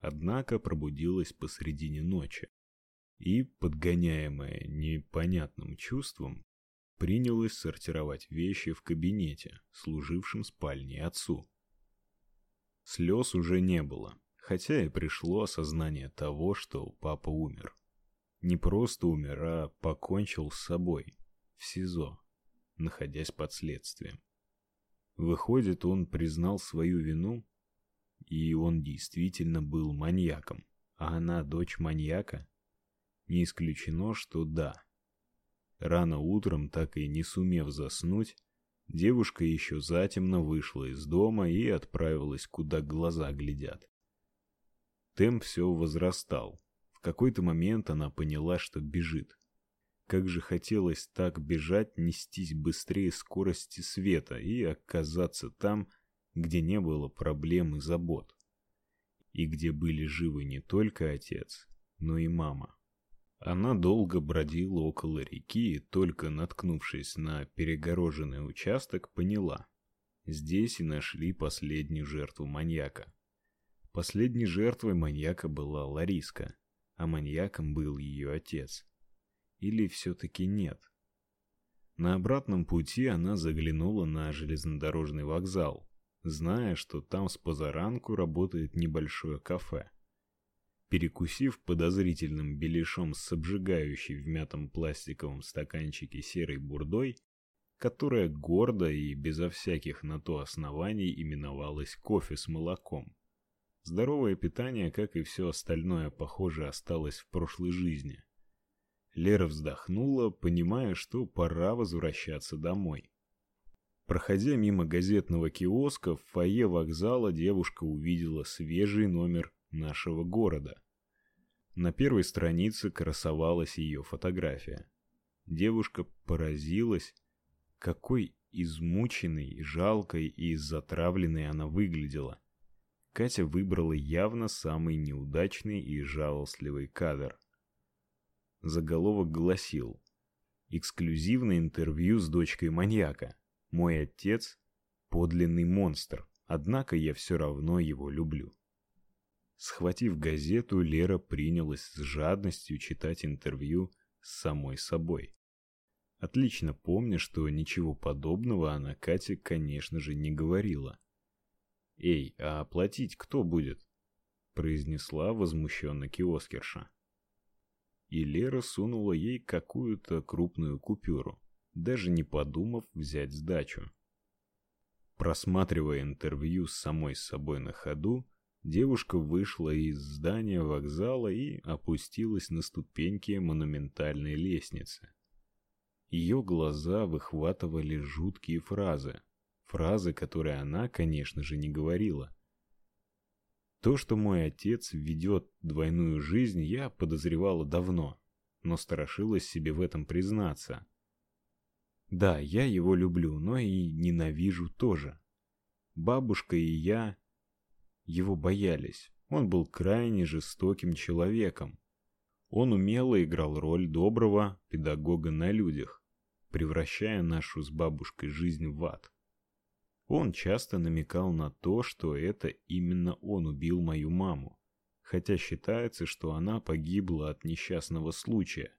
однако пробудилась посредине ночи и, подгоняемая непонятным чувством, принялась сортировать вещи в кабинете, служившем спальней отцу. Слез уже не было, хотя и пришло осознание того, что папа умер. Не просто умер, а покончил с собой в СИЗО, находясь под следствием. Выходит, он признал свою вину, и он действительно был маньяком, а она дочь маньяка? Не исключено, что да. Рано утром, так и не сумев заснуть, девушка еще затемно вышла из дома и отправилась, куда глаза глядят. Темп все возрастал. В какой-то момент она поняла, что бежит. Как же хотелось так бежать, нестись быстрее скорости света и оказаться там, где не было проблем и забот. И где были живы не только отец, но и мама. Она долго бродила около реки и только наткнувшись на перегороженный участок, поняла: здесь и нашли последнюю жертву маньяка. Последней жертвой маньяка была Лариска, а маньяком был ее отец. Или все-таки нет? На обратном пути она заглянула на железнодорожный вокзал, зная, что там с позаранку работает небольшое кафе. Перекусив подозрительным беляшом с обжигающей в мятом пластиковом стаканчике серой бурдой, которая гордо и безо всяких на то оснований именовалась кофе с молоком. Здоровое питание, как и все остальное, похоже, осталось в прошлой жизни. Лера вздохнула, понимая, что пора возвращаться домой. Проходя мимо газетного киоска в фойе вокзала, девушка увидела свежий номер нашего города. На первой странице красовалась ее фотография. Девушка поразилась, какой измученной, жалкой и затравленной она выглядела. Катя выбрала явно самый неудачный и жалостливый кадр. Заголовок гласил: Эксклюзивное интервью с дочкой маньяка. Мой отец подлинный монстр, однако я все равно его люблю. Схватив газету, Лера принялась с жадностью читать интервью с самой собой. Отлично помня, что ничего подобного она Кате, конечно же, не говорила. "Эй, а оплатить кто будет?" произнесла возмущенно киоскерша и Лера сунула ей какую-то крупную купюру, даже не подумав взять сдачу. Просматривая интервью с самой собой на ходу, девушка вышла из здания вокзала и опустилась на ступеньки монументальной лестницы. Ее глаза выхватывали жуткие фразы, фразы, которые она, конечно же, не говорила, то, что мой отец ведет двойную жизнь, я подозревала давно, но страшилась себе в этом признаться. Да, я его люблю, но и ненавижу тоже. Бабушка и я его боялись. Он был крайне жестоким человеком. Он умело играл роль доброго педагога на людях, превращая нашу с бабушкой жизнь в ад. Он часто намекал на то, что это именно он убил мою маму, хотя считается, что она погибла от несчастного случая.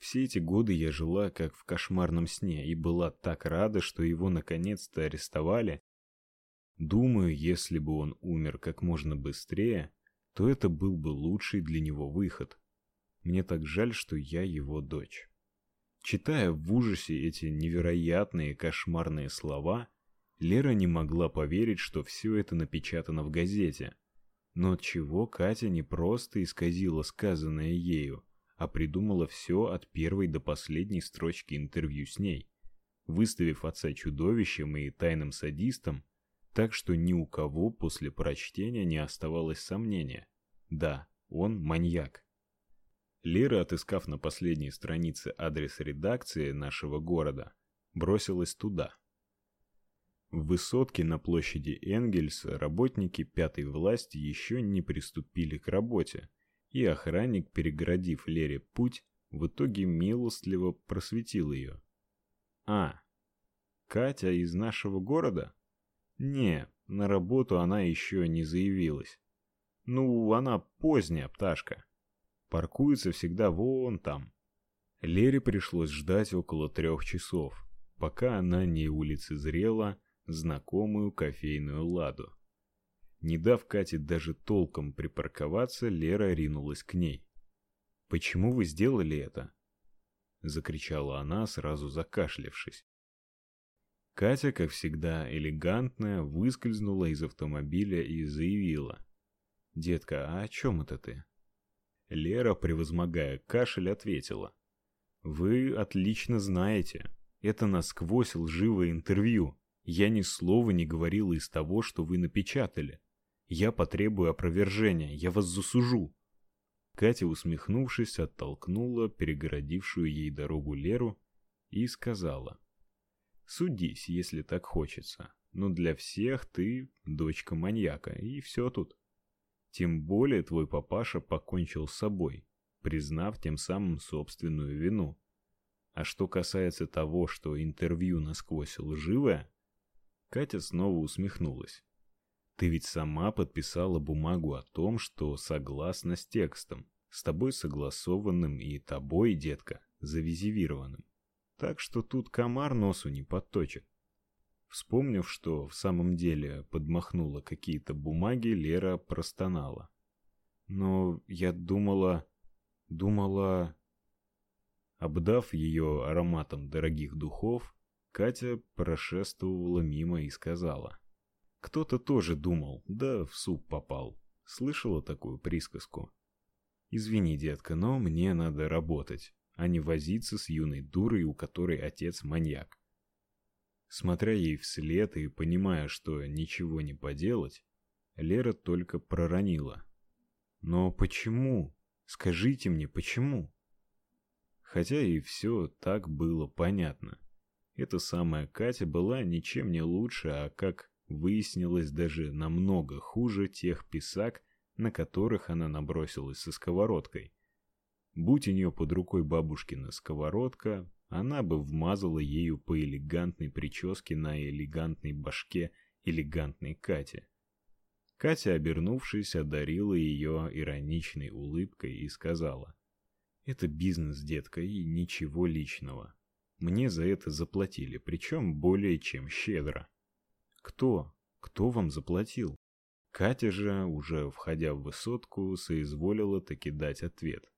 Все эти годы я жила как в кошмарном сне и была так рада, что его наконец-то арестовали. Думаю, если бы он умер как можно быстрее, то это был бы лучший для него выход. Мне так жаль, что я его дочь. Читая в ужасе эти невероятные кошмарные слова, Лера не могла поверить, что все это напечатано в газете. Но чего Катя не просто исказила сказанное ею, а придумала все от первой до последней строчки интервью с ней, выставив отца чудовищем и тайным садистом, так что ни у кого после прочтения не оставалось сомнения. Да, он маньяк. Лера, отыскав на последней странице адрес редакции нашего города, бросилась туда. В высотке на площади Энгельса работники пятой власти еще не приступили к работе, и охранник, перегородив Лере путь, в итоге милостливо просветил ее. А, Катя из нашего города? Не, на работу она еще не заявилась. Ну, она поздняя пташка. Паркуется всегда вон там. Лере пришлось ждать около трех часов, пока она не улицезрела знакомую кофейную ладу. Не дав Кате даже толком припарковаться, Лера ринулась к ней. «Почему вы сделали это?» — закричала она, сразу закашлявшись. Катя, как всегда элегантная, выскользнула из автомобиля и заявила. «Детка, а о чем это ты?» Лера, превозмогая кашель, ответила. «Вы отлично знаете. Это насквозь лживое интервью. Я ни слова не говорила из того, что вы напечатали. Я потребую опровержения, я вас засужу. Катя, усмехнувшись, оттолкнула перегородившую ей дорогу Леру и сказала: "Судись, если так хочется, но для всех ты дочка маньяка, и все тут. Тем более твой папаша покончил с собой, признав тем самым собственную вину. А что касается того, что интервью насквозь лживое, Катя снова усмехнулась. Ты ведь сама подписала бумагу о том, что согласна с текстом, с тобой согласованным и тобой, детка, завизивированным. Так что тут комар носу не подточит. Вспомнив, что в самом деле подмахнула какие-то бумаги, Лера простонала. Но я думала, думала, обдав ее ароматом дорогих духов, Катя прошествовала мимо и сказала: кто-то тоже думал, да в суп попал. Слышала такую присказку? Извини, детка, но мне надо работать, а не возиться с юной дурой, у которой отец маньяк. Смотря ей вслед и понимая, что ничего не поделать, Лера только проронила: "Но почему? Скажите мне, почему?" Хотя и все так было понятно. Эта самая Катя была ничем не лучше, а как выяснилось даже намного хуже тех писак, на которых она набросилась со сковородкой. Будь у нее под рукой бабушкина сковородка, она бы вмазала ею по элегантной прическе на элегантной башке элегантной Кати. Катя, обернувшись, одарила ее ироничной улыбкой и сказала: "Это бизнес, детка, и ничего личного. Мне за это заплатили, причем более чем щедро". Кто? Кто вам заплатил? Катя же, уже входя в высотку, соизволила таки дать ответ.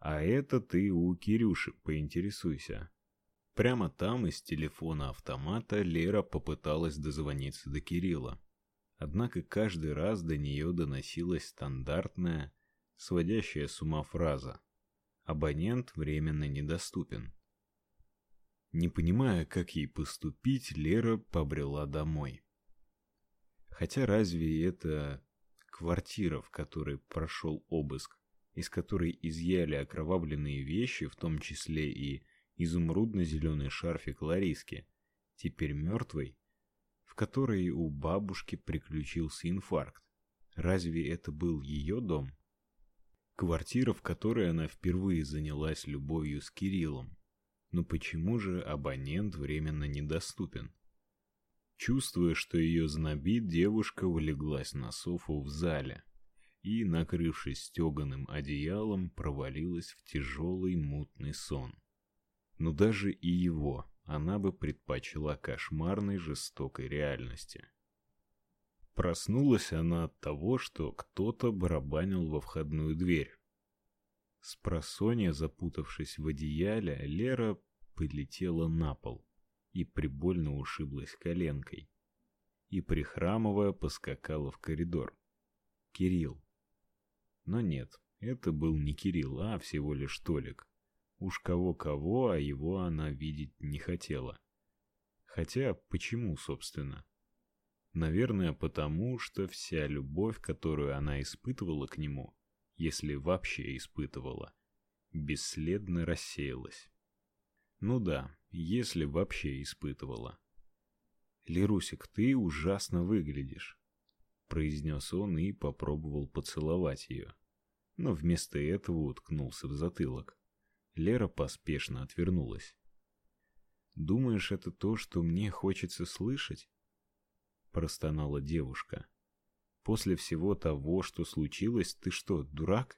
А это ты у Кирюши поинтересуйся. Прямо там из телефона автомата Лера попыталась дозвониться до Кирилла. Однако каждый раз до нее доносилась стандартная, сводящая с ума фраза: абонент временно недоступен. Не понимая, как ей поступить, Лера побрела домой. Хотя разве это квартира, в которой прошел обыск, из которой изъяли окровавленные вещи, в том числе и изумрудно-зеленый шарфик Лариски, теперь мертвой, в которой у бабушки приключился инфаркт. Разве это был ее дом? Квартира, в которой она впервые занялась любовью с Кириллом. Но почему же абонент временно недоступен? Чувствуя, что ее знобит, девушка улеглась на софу в зале и, накрывшись стеганым одеялом, провалилась в тяжелый мутный сон. Но даже и его она бы предпочла кошмарной жестокой реальности. Проснулась она от того, что кто-то барабанил во входную дверь. С просонья, запутавшись в одеяле, Лера полетела на пол и прибольно ушиблась коленкой. И прихрамывая поскакала в коридор. Кирилл. Но нет, это был не Кирилл, а всего лишь Толик. Уж кого-кого, а его она видеть не хотела. Хотя почему, собственно? Наверное, потому что вся любовь, которую она испытывала к нему, если вообще испытывала, бесследно рассеялась. Ну да, если вообще испытывала. Лерусик, ты ужасно выглядишь, произнес он и попробовал поцеловать ее, но вместо этого уткнулся в затылок. Лера поспешно отвернулась. Думаешь, это то, что мне хочется слышать? простонала девушка. После всего того, что случилось, ты что, дурак?